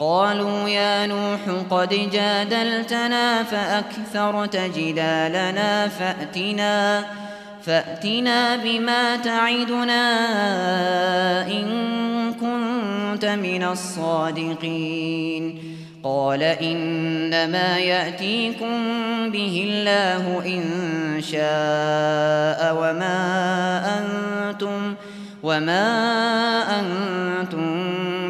قالوا يا نوح قد جادلتنا فأكثرت جدالنا فأتنا فأتنا بما تعدنا إن كنت من الصادقين. قال إنما يأتيكم به الله إن شاء وما أنتم, وما أنتم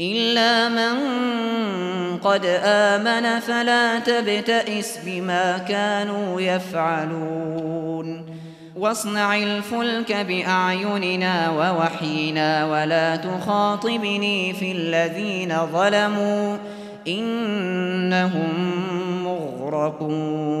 إلا من قد آمن فلا تبتئس بما كانوا يفعلون واصنع الفلك بأعيننا ووحينا ولا تخاطبني في الذين ظلموا إنهم مغرقون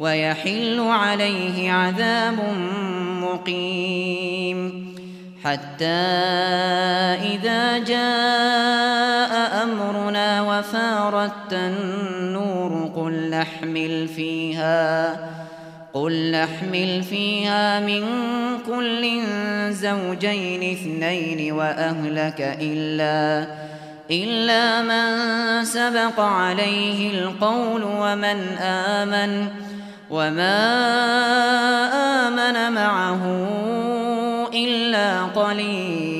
ويحل عليه عذاب مقيم حتى إذا جاء أمرنا وفارت النور قل نحمل فيها قل نحمل فيها من كل زوجين اثنين وأهلك إلا إلا من سبق عليه القول ومن آمن. وما آمن معه إلا قليل